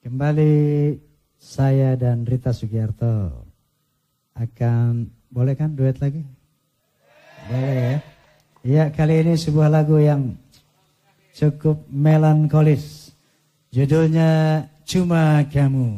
Kembali saya dan Rita Sugiarto akan boleh kan duet lagi? Boleh ya. ya kali ini sebuah lagu yang cukup melankolis. Judulnya Cuma Kamu.